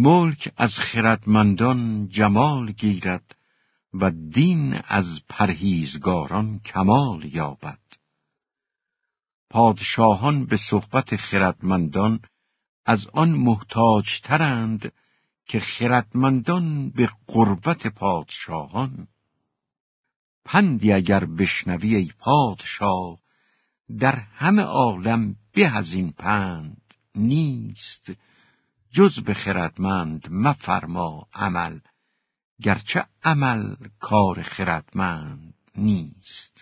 ملک از خردمندان جمال گیرد و دین از پرهیزگاران کمال یابد. پادشاهان به صحبت خردمندان از آن محتاجترند که خردمندان به قربت پادشاهان پندی اگر بشنوی ای پادشاه در همه عالم به از این پند نیست جز به خردمند مفرما عمل گرچه عمل کار خردمند نیست.